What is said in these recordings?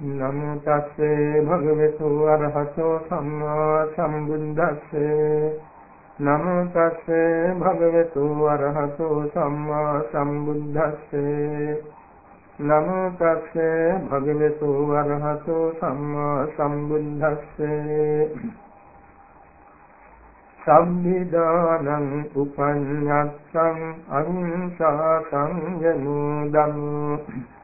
නමෝ තස්සේ භගවතු අරහතෝ සම්මා සම්බුද්දස්සේ. නමෝ තස්සේ භගවතු අරහතෝ සම්මා සම්බුද්දස්සේ. නමෝ තස්සේ භගවතු අරහතෝ සම්මා සම්බුද්දස්සේ. සම්විදානං උපඤ්ඤත්තං අහිංසා සංයමෝ ධම්මෝ.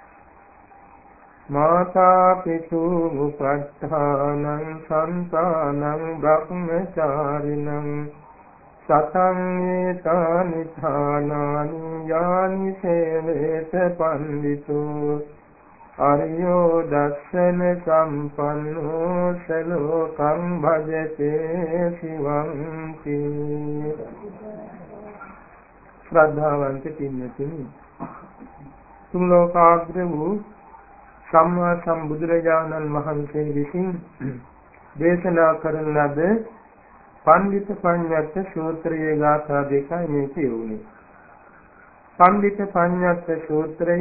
මාතා පිතු උපත්ථානං සන්තානං බ්‍රහ්මචාරිණං සතං ඒතානි ථානානි යානි සේවේත පන්දිතු අරියෝ දස්සන සම්පන්නෝ සලෝකං භජතේ සිවංති ශ්‍රද්ධාවන්ත පින්නතුනි තුන් ලෝකාග්‍ර වූ සම්මා සම්බුදුරජාණන් වහන්සේ විසින් දේශනා කරන ලද පණ්ඩිත පඤ්ඤත්ත සූත්‍රයේ ගාථා දෙකයි මේ කියුනේ. පණ්ඩිත පඤ්ඤත්ත සූත්‍රය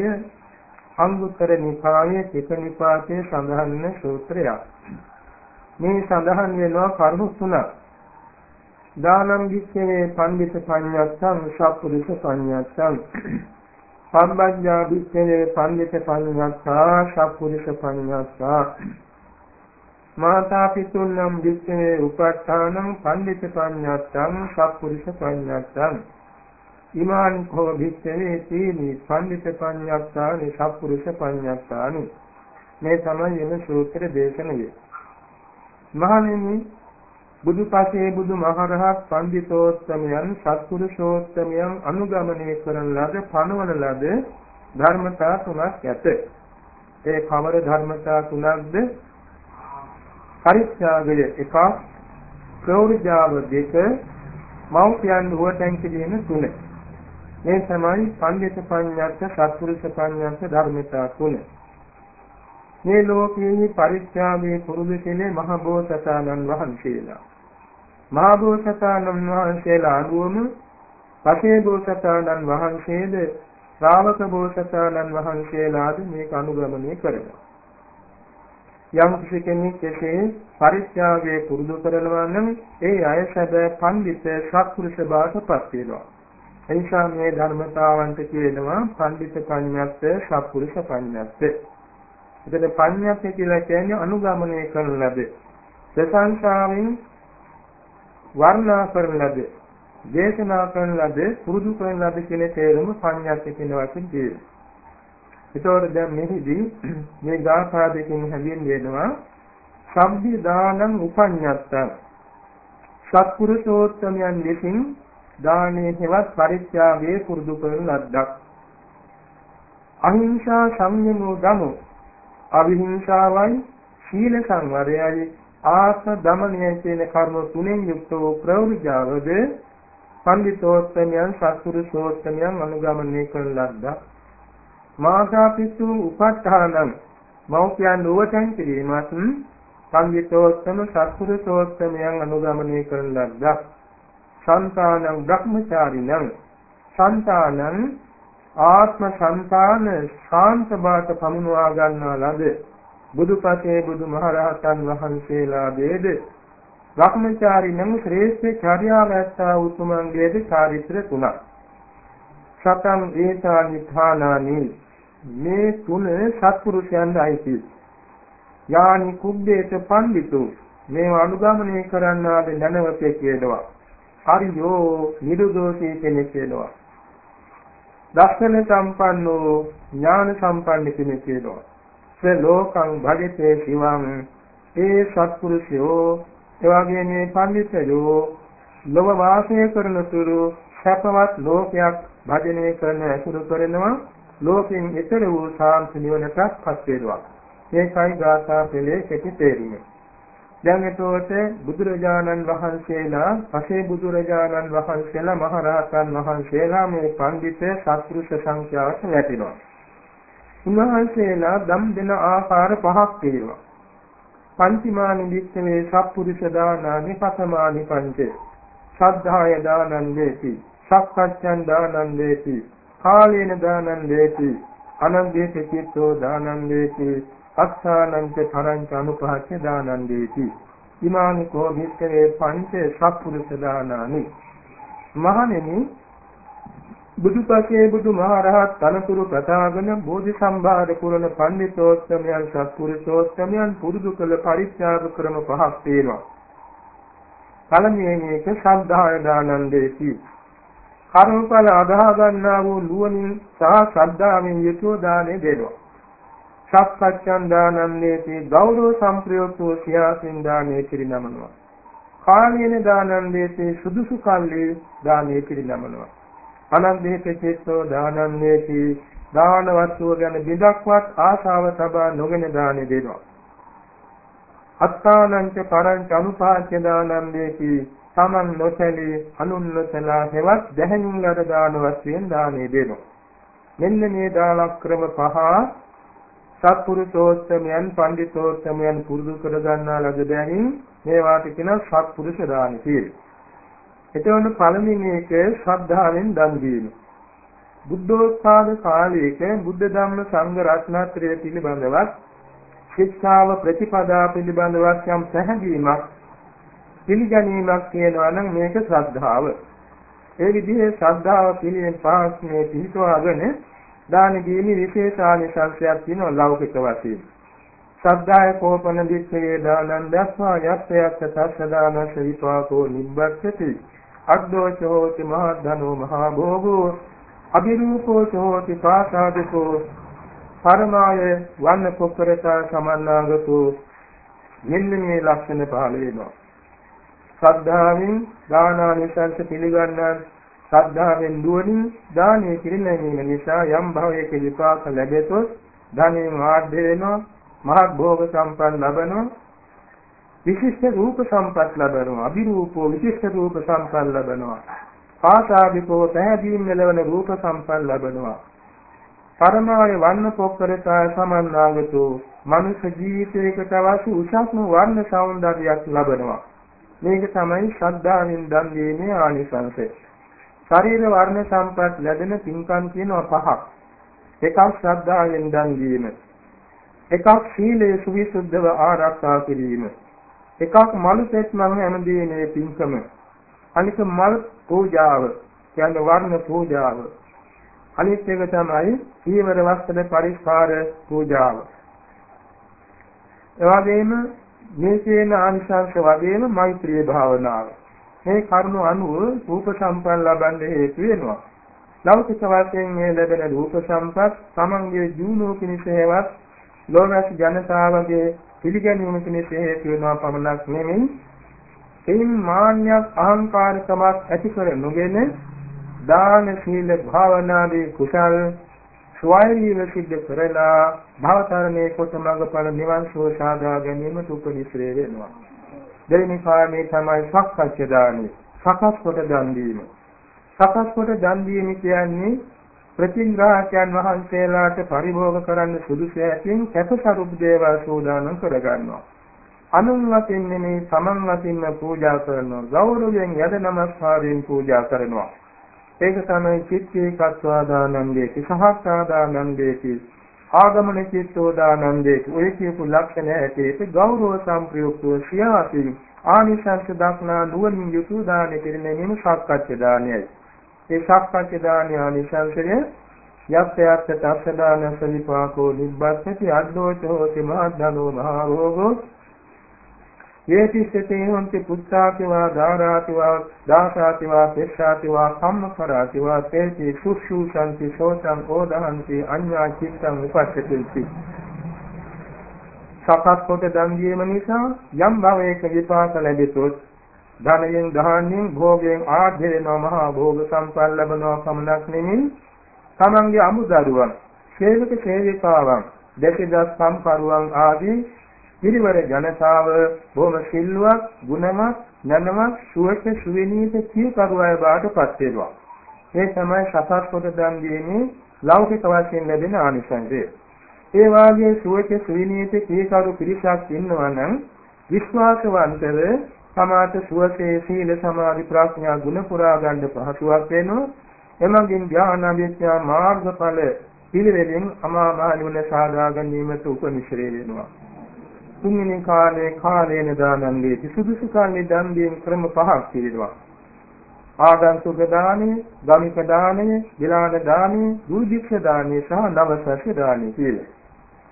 අංගුත්තර නිකායේ තික නිපාතයේ සඳහන් වන සූත්‍රයක්. මේ සඳහන් වෙනවා කරුණු තුනක්. දානම් විච්ඡේ පණ්ඩිත පඤ්ඤත්තං සප්පුරුෂ පඤ්ඤත්තං සම්බඥා විච්ඡේ පණ්ඩිත පඤ්ඤත්තා සප්පුරුෂ පඤ්ඤත්තා මාතා පිතුන්නම් විච්ඡේ උපට්ඨානං පණ්ඩිත පඤ්ඤත්තං සප්පුරුෂ පඤ්ඤත්තං ඉමාන් කෝ විච්ඡේ තීනි පණ්ඩිත පඤ්ඤත්තානි සප්පුරුෂ පඤ්ඤත්තානි. මේ තමයි එන සූත්‍ර දේශනාවේ. මහණෙනි බුදුපසේ බුදුමහරහත් පන්දිතෝත්තමයන් සත්පුරුෂෝත්තමයන් අනුගමනය කරන ලද පනවන ලද ධර්මතා තුනක් ඇත. ඒ කවර ධර්මතා තුනක්ද? පරිත්‍යාගය එකක්, ප්‍රෞಢජාව දෙක, මෞපියන් නුවටැන් කිරීම තුන. මේ තමයි පන්දිත පඤ්ඤාත් සත්පුරුෂ පඤ්ඤාත් ධර්මතා තුන. මේ ලෝකයේ පරිත්‍යාගයේ පුරුදු කෙනේ මහ බෝසතාණන් වහන්සේලා. මහා බෝසතාණන් වහන්සේලා අනුවම පසේ බෝසතාණන් වහන්සේද ශ්‍රාවක බෝසතාණන් වහන්සේලාද මේක අනුගමනය කරනවා. යම් කිසි කෙනෙක් එසේ පරිත්‍යාගයේ පුරුදු කරනවා නම් ඒ අය සැබෑ පඬිත සත්පුරුෂ බාටපත් වෙනවා. එනිසා මේ ධර්මතාවන්ට කියනවා පඬිත පඤ්ඤාත් සත්පුරුෂ පඤ්ඤාත්. එතන පඤ්ඤාත් කියලා කියන්නේ අනුගමනය කරන ලද ප්‍රශංසාවෙන් වර්ණනා කරන ලද දේශනා කරන ලද පුරුදු කරන ලද කියන තේරුම පඤ්ඤාත් කියන වචෙන් කියනවා. ඒතකොට දැන් මෙහිදී මේ ගාථා දෙකෙන් හැඳින්වෙනවා සම්බි දානං උපඤ්ඤත්තං සත්පුරුෂෝත්තමයන් විසින් දානයේ හෙවත් පරිත්‍යාගයේ පුරුදු කරන ලද්දක්. අහිංසා සංයමෝ දමෝ අවිහිංසාවයි සීල සංවරයයි ආත්ම දමනය කියන කර්ම තුනෙන් යුක්ත වූ ප්‍රවෘජාවද පඬිතෝත්තමයන් සත්පුරුෂෝත්තමයන් අනුගමනය කරන ලද්දා මාතා පිසු උපට්ඨානං මෞපියන් නුවතෙන් කිරීමත් පඬිතෝත්තම සත්පුරුෂෝත්තමයන් අනුගමනය කරන ලද්දා සංතානං බ්‍රහ්මචාරිණං සංතානං ආත්ම සංතාන ශාන්ත බාට පමුණවා ගන්නා ලද බුදුපතේ බුදුමහරහතන් වහන්සේලා වේද භ්‍රමචාරී නම් ශ්‍රේෂ්ඨ චර්යාව ඇත්තා උතුමන්ගේද චාරිත්‍ර තුනක්. සතං ඒතානි ථානානි මේ තුන සත්පුරුෂයන්ට අයිති. යානි කුබ්බේත පඬිතු. මේ අනුගමනය කරන්නාද නැනවතේ කියනවා. හරියෝ නිරුදෝෂී කෙනෙක් කියනවා. දර්ශන සම්පන්නෝ ඥාන සම්පන්න කෙනෙක් කියනවා. ලෝකං භජතේ සිවං ඒ සත්පුරුෂයෝ එවාගේ මේ පඬිතුයෝ ලොව වාසය කරන තුරු සැපවත් ලෝකයක් භජනය කරන අසුරු කරනවා ලෝකෙන් ඈතර වූ සාන්ත නිවනටපත් වෙනවා මේකයි ගාථා පෙළේ කෙටි තේරුම දැන් එතකොට බුදුරජාණන් වහන්සේලා පසේ බුදුරජාණන් වහන්සේලා මහරහතන් වහන්සේලා මේ පඬිත සත්පුරුෂ සංඛ්‍යාවට වැටෙනවා උන්වහන්සේලා දම් දෙන ආකාර පහක් තියෙනවා. පංචමානි වික්ඛවේ සත්පුරුෂ දානානි පතමානි පංචේ. සද්ධාය දානං වේති. සක්කච්ඡන් දානං වේති. කාලේන දානං වේති. අනන්දේ චිත්තෝ දානං වේති. අත්ථානංච පරංච අනුපහච්ච දානං දේති ඉමානි කෝ භික්ඛවේ පංච සත්පුරුෂ දානානි මහණෙනි බුදුපසේ බුදුමහරහත් තනතුරු ප්‍රතාගෙන බෝධි සම්භාර කුලන පඬිතෝත්තමයන් සත්පුරුෂෝත්තමයන් පුරුදු කළ පරිත්‍යාග ක්‍රම පහක් තියෙනවා. පළමුවෙනි එක ශ්‍රද්ධාය දානන්දේති. කර්මඵල අදහා ගන්නා වූ නුවණින් සහ ශ්‍රද්ධාවෙන් යුතුව දානෙ දෙනවා. සත්සත්‍යං දානන්දේති ගෞරව සම්ප්‍රයුක්තව සියාසින් දානෙ පිරිනමනවා. කාලීන දානන්දේති සුදුසු කල්ලි දානෙ පිරිනමනවා. අනන්දේත චේතෝ දානන්දේති දාන වස්තුව ගැන බිදක්වත් ආශාව තබා නොගෙන දානෙ දෙනවා. අත්තානංච පරංච අනුපාච්‍ය දානන්දේති තමන් නොසැලී අනුන් නොසලා හෙවත් දැහැමින් ලද දාන වස්තුවෙන් දානෙ දෙනවා. මෙන්න මේ දාන ක්‍රම පහ සත්පුරුෂෝත්තමයන් පඬිතෝත්තමයන් පුරුදු කර ගන්නා ලද බැවින් මේවාට කියන සත්පුරුෂ දාන කියලා. එතකොට පළවෙනි එක ශ්‍රද්ධාවෙන් දන් දීම. බුද්ධෝත්පාද කාලයක බුද්ධ ධම්ම සංඝ රත්නත්‍රය පිළිබඳවත් ශික්ෂාව ප්‍රතිපදා පිළිබඳවත් යම් පැහැදීමක් පිළිගැනීමක් කියනවා නම් මේක ශ්‍රද්ධාව. ඒ විදිහේ ශ්‍රද්ධාව පිළිවෙන් පාස්නේ පිහිටවාගෙන දාන දීමේ විශේෂානිසංසයක් තියෙනවා ලෞකික වශයෙන්. සද්ධාය කෝපන දික්ඛේ දානං දස්වා යත්තයත් තස්සදානස විපාකෝ නිබ්බත්ති. අද්දෝචෝති මහද්ධනෝ මහා භෝගෝ අභිරූපෝ චෝති පාසාදකෝ පරමාය වන්න කොපරතා සමන්නාගතෝ මෙන්න මේ ලක්ෂණ පහළ වෙනවා. ශ්‍රද්ධාවෙන් දානානිසංස පිළිගන්නා ශ්‍රද්ධාවෙන් දුවනින් දානීය කිරිනැමීම නිසා යම් භවයක විපාක ලැබෙතොත් ධනෙන් ආඩ්‍ය වෙනවා මහත් භෝග සම්පන්න ලබනවා විශිෂ්ට රූප සම්පත් ලබනවා අභිරූපෝ විශිෂ්ට රූප සම්පත් ලබනවා පාසාදිකෝ පැහැදීම් ලැබෙන රූප සම්පත් ලබනවා පරමාය වර්ණ පොක්කරතා සමන්නාගතෝ මනුෂ්‍ය ජීවිතයකට අවශ්‍ය උසස්ම වර්ණ సౌందර්යයක් ලබනවා මේක තමයි ශ්‍රද්ධාවෙන් දන් දීමේ ආනිසංසය ශරීර වර්ණ සම්පත් ලැබෙන පින්කම් කියනවා පහක්. එකක් ශ්‍රද්ධාවෙන් දන් දීම. එකක් සීලයේ සුවිසුද්ධව ආරක්ෂා කිරීම. එකක් මලු සෙත් මම හැමදීනේ පින්කම. අනික මල් පූජාව කියන්නේ වර්ණ පූජාව. අනිත් එක තමයි ඊවර වස්ත්‍ර පරිස්කාර පූජාව. එවාගෙම මේ කියන ආනිසංස වගේම මෛත්‍රී භාවනාව. මේ කරුණ අනුව රූප සම්පන්න ලබන්න හේතු වෙනවා. ලෞකික වශයෙන් මේ ලැබෙන රූප සම්පත් තමන්ගේ ජීවනෝ පිණිස හේවත් ලෝකස් ජනතාවගේ පිළිගැනීම පිණිස හේතු වෙනවා පමණක් නෙමෙයි එයින් මාන්නයක් අහංකාරකමක් ඇති කර නොගෙන දාන සීල භාවනාදී කුසල් ස්වයංීව සිද්ධ කරලා භවතරණේ කොට මඟඵල නිවන් සුව සාදා ගැනීමට උපනිශ්‍රේ වෙනවා දෙවෙනි කාරණේ තමයි සක්කච්ඡ දානය. සකස් කොට දන් දීම. සකස් කොට දන් දීම කියන්නේ ප්‍රතිග්‍රාහකයන් වහන්සේලාට පරිභෝග කරන්න සුදුසු ඇතින් කැපසරුප් දේවල් සෝදානම් කරගන්නවා. අනුන් වශයෙන් නෙමේ සමන් වශයෙන්ම පූජා කරනවා. ගෞරවයෙන් යද නමස්කාරයෙන් පූජා කරනවා. ඒක තමයි චිත්තේ කස්වාදානන්දේ සහස්‍රාදානන්දේ ආගමන චිත්තෝදානන්දේ ඔය කියපු ලක්ෂණ ඇටේට ගෞරව සම්ප්‍රයුක්තව සියාසින් ආනිසංස දක්නා නුවණින් යුතු දානෙ පිළිමෙමින් සක්කච්ඡ දානයයි. ඒ සක්කච්ඡ දානය ආනිසංසය යත් යත් තස්සදාන සවිපාකෝ නිබ්බත්ති අද්දෝච හෝති මහද්ධනෝ මහා රෝගෝ යේතිස්සතේ හොන්ති පුත්තාති වා ධාරාති වා දාසාති වා පෙස්සාති වා කම්මකරාති වා තේති සුෂ්ෂුසන්ති සෝතං ඕදහන්ති අඤ්ඤා චිත්තං උපස්සති සකස් කොට දන් දීම නිසා යම් භවයක විපාක ලැබෙතොත් ධනයෙන් දහාන්යෙන් භෝගයෙන් ආධේන මහා භෝග සම්පන්න ලැබෙනවා පමණක් නෙමෙයි තමන්ගේ අමුදරුවන් සේවක සේවිකාවන් දෙසිදස් සම්පරුවන් ආදී පිරිවර ජනතාව බොහොම සිල්වත්, ගුණවත්, ඥානවත්, සුවච සුවිනීත කීකරුවය බාටපත් වෙනවා. මේ තමයි සසස් කොට දන් දීමේ ලෞකික වශයෙන් ලැබෙන ආනිසංසය. ඒ වාගේ සුවච සුවිනීත කීකරු පිරිසක් ඉන්නවා නම් විශ්වාසවන්තව සමාත සුවසේ සීල සමාධි ප්‍රඥා ගුණ පුරා ගන්න පහසුවක් වෙනවා. එමගින් ඥාන විද්‍යා මාර්ගඵල පිළිවෙලින් අමා මහ නිවන සාදා ගැනීමට උපනිශ්‍රේ වෙනවා. තුන්වෙනි කාලේ කාලේන දානං වේති සුදුසු කාලේ දන් දීම ක්‍රම පහක් පිළිවෙලක්. ආගන්තුක දානය, ගමික දානය, විලාන දානය, දුර්දික්ෂ දානය සහ නවසස්ස දානය කියලා.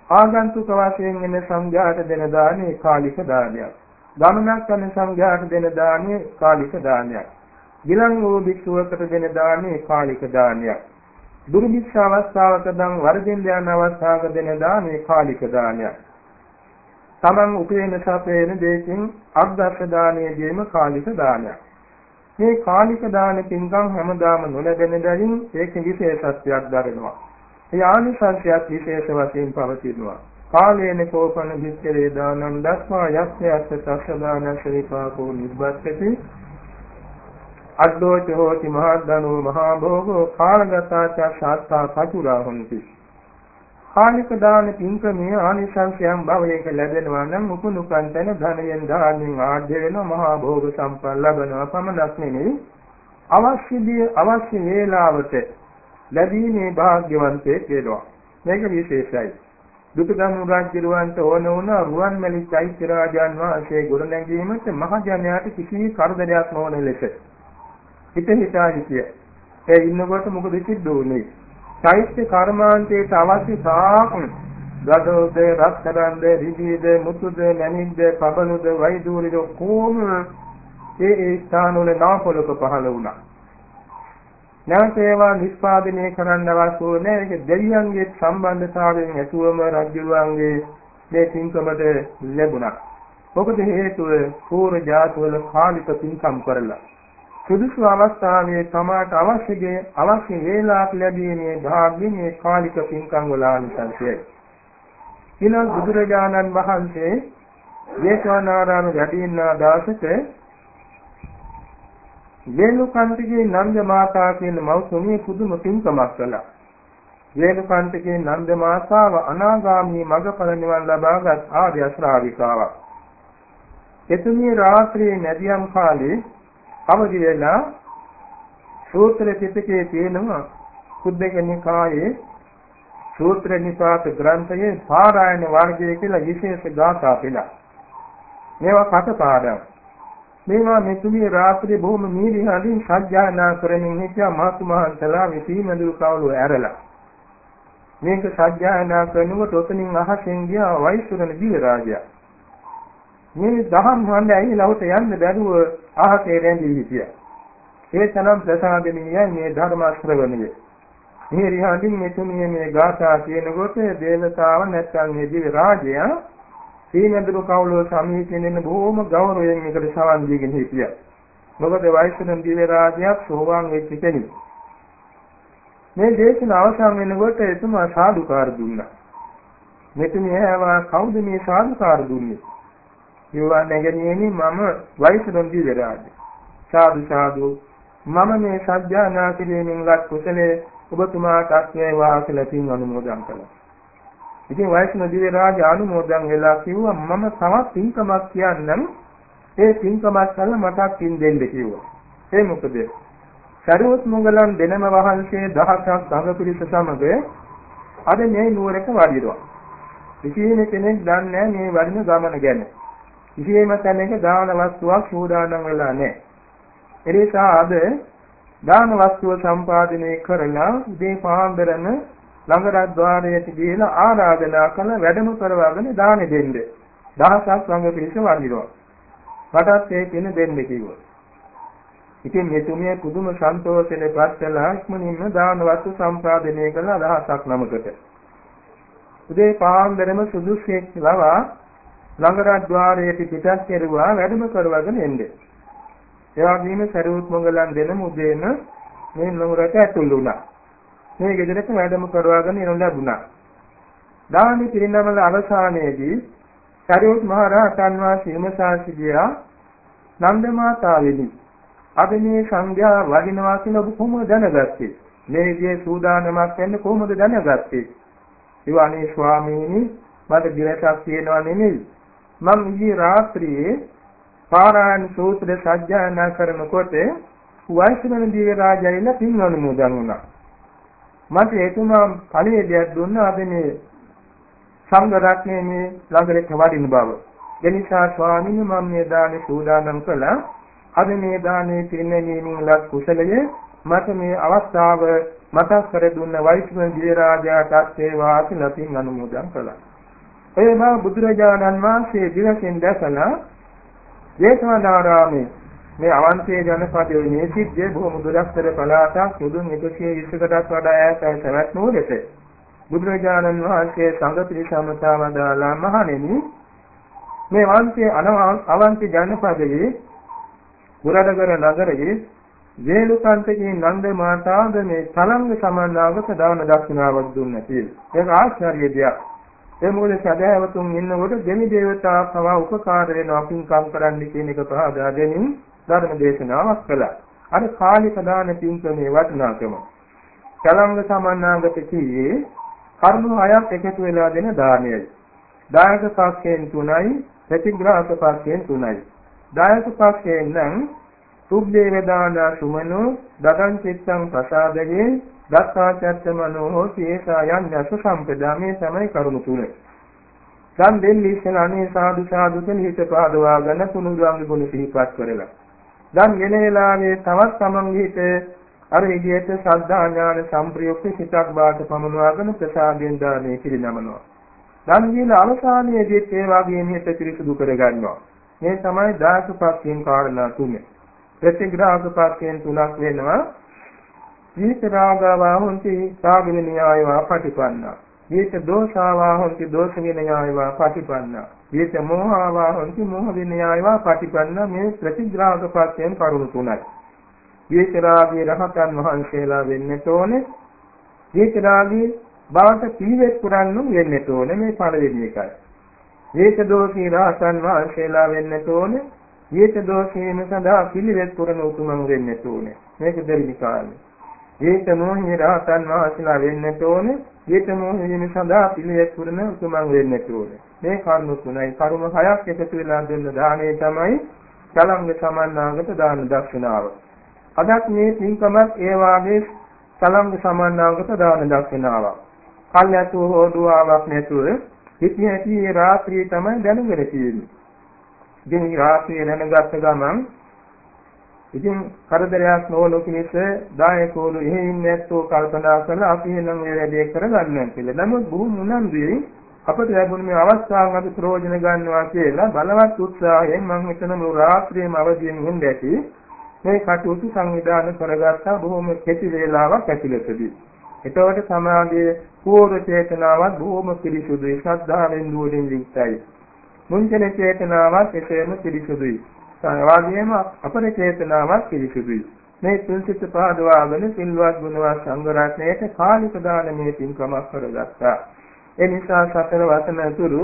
ආගන්තුක වශයෙන් එන සංඝයාට දෙන දානය කාලික දානයක්. ගමනක් යන සංඝයාට දෙන දානය කාලික දානයක්. විලං වූ භික්ෂුවකට දෙන දානය කාලික දානයක්. දුර්භික්ෂ අවස්ථාවක දන් වර්ධින් යන අවස්ථාවක දෙන දානය කාලික දානයක්. තමන් උපේන සපේන දෙකින් අර්ධර්ශ දානයේ දීම කාලික දානයක්. මේ කාලික දාන පින්කම් හැමදාම නොලැබෙන බැවින් ඒක විශේෂත්වයක් දරනවා. ඒ ආනිසංසයක් විශේෂ වශයෙන් පවතිනවා. කාලේන කෝපන විච්ඡේ දානං දස්මා යක්ඛයස්ස තස්සදාන ශ්‍රීපාකෝ නිබ්බත්ති. අද්දෝච හෝති මහද්දනෝ මහා භෝගෝ කාලගතා ච සාත්තා පතුරා හොಂತಿ කාලික දාන පින්කමේ ආනිසංසයන් භවයක ලැබෙනවා නම් උපනුකන්තන ධනයෙන් දානෙන් ආඩ්‍ය වෙන මහා භෝග සම්පන්න ලබනවා පමණක් නෙමෙයි. අවශ්‍යදී අවශ්‍ය වේලාවට ලැබීමේ වාග්යවන්තයෙක් වෙනවා. මේක විශේෂයි. දුටුගැමුණු රාජ්‍යරුවන්ට ඕන වුණ රුවන්මැලි චෛත්‍ය රාජාන් වහන්සේ ගොඩනැගීමට මහජනයාට කිසි කරදරයක් නොවන ලෙස. හිත හිතා හිටිය. ඒ ඉන්නකොට මොකද සිද්ධ වුනේ? චෛත්‍ය කර්මාන්තයට අවශ්‍ය තාක් ගඩොල්ද රත්තරන්ද රිදීද මුතුද මණික්ද පබනුද වෛදූරිද කොම ඒ ඒ ස්ථානවල නාපොලක පහළ වුණා. නැවත ඒවා නිෂ්පාදනය කරන්න අවශ්‍ය වුණේ ඒක දෙවියන්ගේ සම්බන්ධතාවයෙන් ඇතුවම රජුලන්ගේ මේ පින්කමට ලැබුණා. මොකද හේතුව පූර්ව ජාතවල කාලික පින්කම් කරලා සුදුසු අවස්ථාවේ තමාට අවශ්‍යගේ අවශ්‍ය වේලාවක් ලැබීමේ භාග්‍ය මේ කාලික පින්කම් වල ආනිසංසයයි. ඊළඟ බුදුරජාණන් වහන්සේ දේශනාරාම වැඩින්නා දාසක වේලුකන්තිගේ නන්ද මාතා කියන මෞතුමිය පුදුම පින්කමක් කළා. වේලුකන්තිගේ නන්ද මාතාව අනාගාමී මඟඵල නිවන් ලබාගත් ආර්ය ශ්‍රාවිකාවක්. එතුමිය රාත්‍රියේ නැදියම් කාලේ අවදි වෙලා සූත්‍ර පිටකයේ තියෙනවා කුද්දක නිකායේ සූත්‍ර නිපාත ග්‍රන්ථයේ පාරායන වර්ගය කියලා විශේෂ ගාථා පිළක්. මේවා කටපාඩම්. මේවා මෙතුමිය රාත්‍රියේ බොහොම මීරිහලින් සජ්ජායනා කරමින් හිටියා මාතුමහන්තලා විසීමඳුරු කවුළු ඇරලා. මේක සජ්ජායනා කරනකොට ඔතනින් අහසෙන් ගියා වෛශ්වරණ දිව රාජයා. මේ දහම් හොඳ ඇහිලා උට යන්න බැරුව අහසේ රැඳී හිටියා. ඒ තරම් ප්‍රසාදනීයයි මේ ධර්ම ශ්‍රවණය. මේ රිහාඳින් මෙතුමිය මේ ගාථා කියනකොට දේවතාව නැත්නම් මේ දිව්‍ය රාජයා සීනඳුරු කවුල සමීපයෙන් බොහොම ගෞරවයෙන් මේකට සවන් දීගෙන හිටියා. මොකද වෛශ්‍රණ දිව්‍ය රාජයා සෝවාන් වෙච්ච කෙනෙක්. මේ දේශන අවසන් වෙනකොට එතුමා සාදුකාර දුන්නා. මෙතුමිය ආවා කවුද මේ සාදුකාර දුන්නේ? කිව්වා නැගණියනි මම වෛශ්‍රණ දිවරාජ. සාදු සාදු මම මේ සත්‍යානා කිරීමෙන් ලක් කුසලයේ ඔබතුමාට අස්වැවා කියලා පින් අනුමෝදන් කළා. ඉතින් වෛශ්‍රණ දිවරාජ අනුමෝදන් වෙලා කිව්වා මම තවත් පින්කමක් කියන්නම් ඒ පින්කමක් කළා මටත් පින් දෙන්න කිව්වා. ඒ මොකද? සරුවත් මොගලන් දෙනම වහන්සේ දහසක් සංඝ පිරිස සමග අද මේ නුවරක වඩිනවා. කිසිම කෙනෙක් දන්නේ මේ වඩින ගමන ගැන. කිසියම් තැනක දාන වස්තුවක් සූදානම් වෙලා නැහැ. ඒ නිසා අද දාන වස්තුව සම්පාදනය කරලා උදේ පාන්දරම ළඟ රද්වාරයට ගිහිලා ආරාධනා කරන වැඩම කරවාගෙන දානෙ දෙන්න. දහසක් ළඟ පිරිස වඳිනවා. රටත් ඒ කියන දෙන්න කිව්වා. ඉතින් මෙතුමිය කුදුම සන්තෝෂයෙන් පත්වලා ඉක්මනින්ම දාන වස්තු සම්පාදනය කළ දහසක් නමකට. උදේ පාන්දරම සුදුස්සෙක් ලවා ළඟ රද්වාරයේ පිටත් කෙරුවා වැඩම කරවගෙන එන්නේ. ඒ වගේම සරුවත් මොගලන් දෙනම උදේන මේ නුරට ඇතුළු වුණා. මේ ගෙදරට වැඩම කරවගෙන එනු ලැබුණා. දානි පිරිනමල අවසානයේදී සරුවත් මහ රහතන් වහන්සේ විමසා සිටියා නන්ද මාතාවෙනි අද මේ සංඝයා වඩිනවා කියලා ඔබ කොහොමද දැනගත්තේ? මේ විදිහේ සූදානමක් වෙන්න කොහොමද දැනගත්තේ? ඉවානේ ස්වාමීනි මට දිරසක් තියෙනවා නෙමෙයි. මම ඊයේ රාත්‍රියේ පාරායන සූත්‍ර සජ්ජායනා කරනකොට වෛශ්‍රවණ දිව්‍ය රාජයල පින් අනුමෝදන් වුණා. මට එතුමා පණිවිඩයක් දුන්නා අද මේ සංඝ රත්නයේ මේ ළඟට වඩින බව. එනිසා ස්වාමීන් මම මේ දානේ සූදානම් කළා. අද මේ දානේ පිරිනැමීමෙන් ලත් කුසලයේ මට මේ අවස්ථාව මතක් කර දුන්න වෛષ્ණව දිරාජාටත් ඒ වාසි ලතින් අනුමෝදන් කළා. ඒ බව බුදුරජාණන් වහන්සේ දිවසින් දැකලා ජේතවනාරාමේ මේ අවන්තේ ජනපදයේ මේ සිද්ධිය බොහොම දුරස්තර පළාතක් සුදුන් 120කටත් වඩා ඈතයි සවැත් නුවරට බුදුරජාණන් වහන්සේ සංඝ පිරිසමතා වදාලා මහණෙනි මේ වන්තේ අවන්ති ජනපදයේ මුරඩගර නගරයේ වේලුකාන්තගේ නන්ද මාතාද මේ තලංග සමන්නාගත දාන දක්ෂිනාවක් දුන්නා කියලා. ඒක ආශ්චර්ය දෙයක්. ඒ මොකද සදාවතුන් ඉන්නකොට දෙවි දේවතා පවා උපකාර වෙනවා පින්කම් කරන්න කියන එක පහදා දෙමින් ධර්ම දේශනාවක් කළා. අර කාලික දාන පින්කමේ වටිනාකම. තලංග සමන්නාගත කියේ කර්ම හයක් එකතු වෙලා දෙන දානයයි. දායක පක්ෂයෙන් තුනයි ප්‍රතිග්‍රාහක පක්ෂයෙන් තුනයි. දායක පක්ෂයෙන් නම් සුබ්බේ වේදානා සුමනෝ දදං චිත්තං ප්‍රසාදයේ දස්සාචත්ත මනෝ සීසා යඤ්ඤස සම්පදා මේ තමයි කරුණු තුන. සම් දෙන්නේ ඉස්සලානේ සාදු සාදු කියන හිත පාදවාගෙන තුනුරුවන්ගේ ගුණ සිහිපත් කරලා. දැන් ගෙන වෙලාවේ තවත් තමන්ගේ හිත අර විදිහට ශ්‍රද්ධා ඥාන සම්ප්‍රයුක්ත හිතක් බාට පමනවාගෙන ප්‍රසාදයෙන් දානේ කිරිනමනවා. දැන් කියන අවසානයේදී ඒ වගේ හිත පිරිසුදු කරගන්නවා. මේ තමයි දාසපක්ෂයෙන් කාරණා තුනේ. ප්‍රතිග්‍රාහක පක්ෂයෙන් තුනක් වෙනවා විිත රාගවා හොන්ති රාග විනයයවා පටිපන්නා විිත දෝෂාවා හොන්ති දෝෂ විනයයවා පටිපන්නා විිත මෝහාවා හොන්ති මෝහ විනයයවා පටිපන්නා මේ ප්‍රතිග්‍රාහක පක්ෂයෙන් කරුණු තුනයි විිත රාගී රහතන් වහන්සේලා වෙන්නට ඕනේ විිත රාගී බවට පිළිවෙත් පුරන්නු වෙන්නට ඕනේ මේ පළවෙනි එකයි විිත දෝෂී රහතන් වහන්සේලා වෙන්නට ඕනේ ඊට දෝෂේම සඳහා පිළිවෙත් පුරන උතුමන් වෙන්නට ඕනේ. මේක දෙවිනි කාලේ. ඊට මොහේ රහතන් වහන්සේලා වෙන්නට ඕනේ. ඊට මොහේ සඳහා පිළිවෙත් පුරන උතුමන් වෙන්නට ඕනේ. මේ කර්ම තුනයි කර්ම හයක් එකතු වෙලා දෙන්න දාණය තමයි කලංග සමන්නාගත දාන දක්ෂිනාව. අදත් මේ පින්කමත් ඒ වාගේ කලංග සමන්නාගත දාන දක්ෂිනාවක්. කල්යතු හෝදුවාවක් නැතුව හිතිය හැටි රාත්‍රියේ තමයි දැනුගෙන තියෙන්නේ. ඉතින් රාත්‍රියේ නැනගත්ත ගමන් ඉතින් කරදරයක් නොවන කෙනෙක් දායකවරු එහෙ ඉන්නේ නැත්තෝ කල්පනා කරලා අපි එනම් මේ වැඩේ කරගන්නවා කියලා. නමුත් බොහොම උනන්දුවේ අපිට ලැබුණ මේ අවස්ථාවන් අපි ප්‍රයෝජන ගන්නවා කියලා බලවත් උත්සාහයෙන් මම හිතන මුළු රාත්‍රියේම අවදියෙන් ඉඳ ඇති මේ කටයුතු සංවිධානය කරගත්තා බොහොම කෙටි වේලාවක් ඇතුළතදී. එතකොට සමාජයේ පූර්ව චේතනාවත් බොහොම පිරිසුදුයි ශ්‍රද්ධාවෙන් නුවණින් යුක්තයි. මුංචන චේතනාවත් එසේම පිරිසුදුයි. සාවාදීම අපර චේතනාවත් පිරිසුදුයි. මේ තුන්සිත පහදවාගෙන සිල්වත් ගුණවත් සංඝ රත්නයට කාලික දානමේ පින්කමක් කරගත්තා. ඒ නිසා සතර වසන තුරු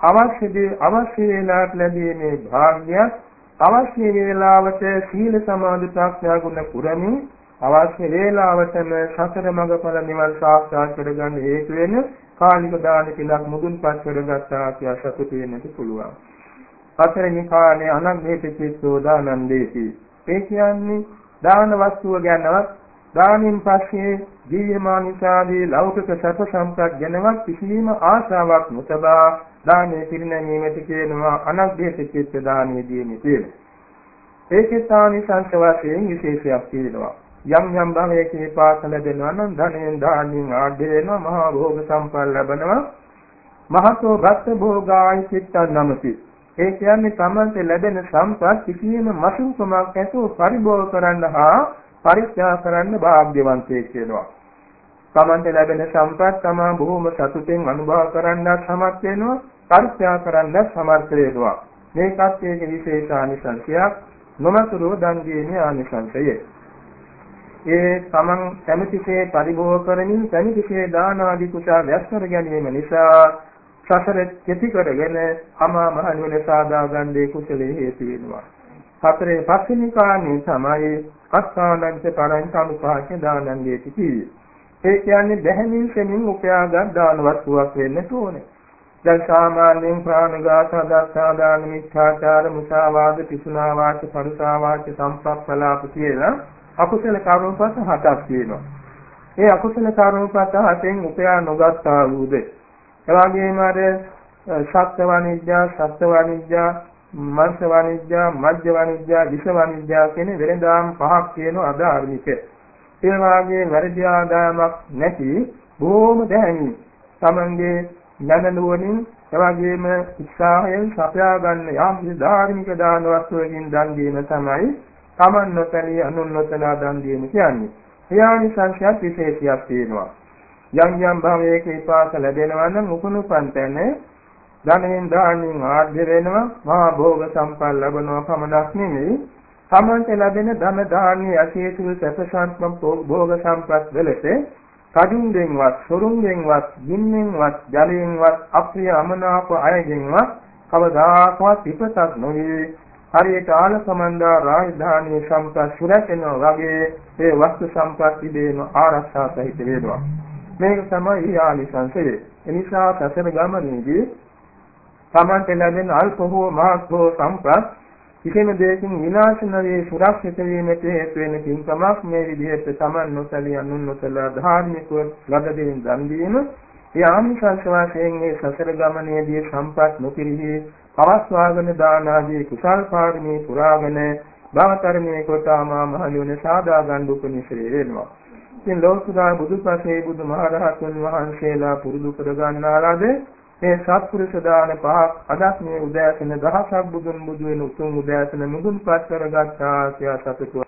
අවශ්‍යදී අවශ්‍ය වේලාවට ලැබීමේ භාග්‍යයක් අවශ්‍ය වේලාවට සීල සමාධි ප්‍රඥා ගුණ පුරමින් අවශ්‍ය වේලාවටම සතර මඟඵල නිවන් සාක්ෂාත් කරගන්න හේතු වෙන කාලික දාන පිළක් මුදුන්පත් කරගත්තා කියලා සතුටු වෙන්නට පුළුවන්. හතරෙනි කාලේ අනග්‍රහිත චිත්තෝ දානන්දේති. ඒ කියන්නේ දාන වස්තුව ගැනවත් දානින් පස්සේ දීයමානිසාදී ලෞකික සැප සම්පත් ගැනවත් කිසිම ආශාවක් නොතබා දානේ පිරිනැමීමට කියනවා අනග්‍රහිත චිත්ත දානයේ දීමේ කියලා. ඒකේ තානිසංස වශයෙන් විශේෂයක් තියෙනවා. යම් යම් භවයකේ පාසල දෙනවා නම් ධනෙන් දානින් ආඩ්‍ය වෙනවා මහා භෝග සම්පන්න ලැබෙනවා මහතෝ භක්ත භෝගායි චිත්තං නමති ඒ කියන්නේ තමන්ට ලැබෙන සම්පත් කිසියම් මසුකමක් ඇතුව පරිභෝග කරන්න හා පරිත්‍යාග කරන්න වාග්යවන්තයෙක් වෙනවා. තමන්ට ලැබෙන සම්පත් තමා බොහොම සතුටෙන් අනුභව කරන්නත් සමත් වෙනවා පරිත්‍යාග කරන්නත් සමර්ථ වෙනවා. මේකත් ඒක විශේෂ ආනිසංසයක් නොමතුරුව දන් දීමේ ආනිසංසයයි ඒ තමන් කැමැතිසේ පරිභෝග කරමින් කැමැතිසේ දාන ආදී කුසල රැස් කර ගැනීම නිසා සසර කෙටි කරගෙන අමා මහ නිවන සාදා ගන්නේ කුසලයේ හේතු වෙනවා. හතරේ පස්වෙනි කාණේ තමයි අස්සානංච පරංච අනුපාක දානංගේ කිව්වේ. ඒ කියන්නේ බැහැමින් සෙමින් උපයාගත් දාන වස්තුවක් වෙන්න ඕනේ. දැන් සාමාන්‍යයෙන් ප්‍රාණඝාත දස්සා දාන මිත්‍යාචාර මුසාවාද පිසුනා වාච පරුසා වාච සම්ප්‍රප්පලාප කියලා අකුසල කර්මපත හතක් තියෙනවා. ඒ අකුසල කර්මපත හතෙන් උපයා නොගත්තා වූද එවාගෙම අර සත්ත්ව වනිජ්ජා සත්ත්ව වනිජ්ජා මර්ශ වනිජ්ජා මජ්ජ වනිජ්ජා විෂ වනිජ්ජා කියන වෙනදාම් පහක් කියන අධාර්මික ඒ වාගේ වැරදි ආදායමක් නැති බොහොම දැහැමි තමන්ගේ නැනනුවණින් එවාගෙම උත්සාහයෙන් සපයා ගන්න යම් ධාර්මික දාන වස්තුවකින් දන් දීම තමයි තමන් නොතැනී අනුන් නොතනා දන් දීම කියන්නේ. එයානි සංඛ්‍යාත් විශේෂයක් තියෙනවා. යම් යම් භවයක විපාක ලැබෙනවා නම් උකුණු පන්තන ධනෙන් දානින් ආර්ධ වෙනවා. මහා භෝග සම්පන්න ලැබෙනවා පමණක් නෙමෙයි. තමන්ට ලැබෙන ධන දානීය අශේෂුල් සැපසන්තම් භෝග සම්පත් වලට කඩින්ගෙන්වත් සොරුන්ගෙන්වත් ගින්නෙන්වත් ජලයෙන්වත් අප්‍රිය අමනාප අයගෙන්වත් කවදාකවත් විපතක් නොවේ. හරියට ආලසමන්දා රාජධානී සම්පත් සුරැකෙනවා වගේ ඒ වස්තු සම්පත් ඉදීම ආරක්ෂා සහිත වේනවා මේක තමයි ආනිසංසය එනිසා සසර ගමනේදී තමන්ට ලැබෙන අල්ප හෝ මහත් හෝ සම්පත් කිසිම දෙයකින් විනාශ නොවේ සුරක්ෂිත වීමට හේතු වෙන කිංකමක් මේ විදිහට තමන් නොසලිය අනුන් නොසලා ධාර්මිකව ලද දෙයින් දන් දීම ඒ ආමිෂංශ වාසයෙන් මේ සසර ගමනේදී සම්පත් නොපිරිහි පවස්වාගෙන දාන ආදී කුසල් පාරමී පුරාගෙන භවතරණයේ කොට ආමා මහ නිවන සාදා ගන්න උපනිශ්‍රේ වෙනවා. ඉතින් ලෝකදා බුදුපසේ බුදුමහරහතුන් වහන්සේලා පුරුදු කර ගන්නාලාද මේ සත්පුරුෂ දාන පහක් අදත් මේ උදෑසන දහසක් බුදුන් බුදු වෙන උතුම් උදෑසන මුදුන්පත් කරගත්තා කියලා සතුටු